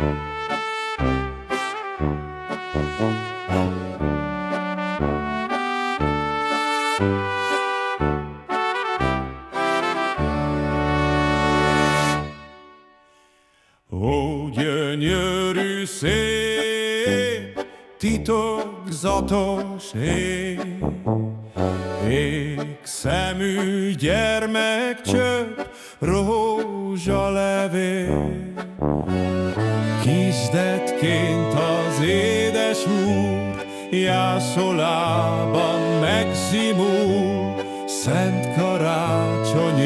Ó, gyönyörű szép, titokzatos ég, ég szemű gyermekcsöp, rózsalevél. Kisdetként az édes úr, Jászolában megzimul, Szent karácsony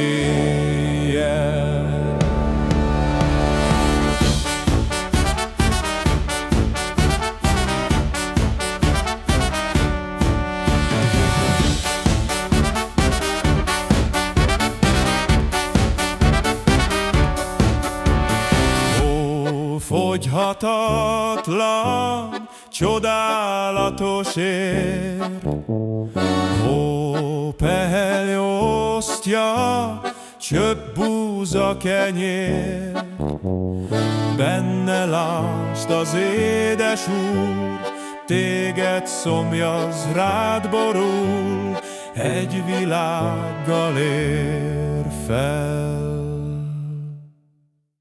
fogyhatatlan, csodálatos ér. Ó, pehely osztja, csöpp búza kenyér, Benne lásd az édes úr, Téged szomjaz rád borul, Egy világgal ér fel.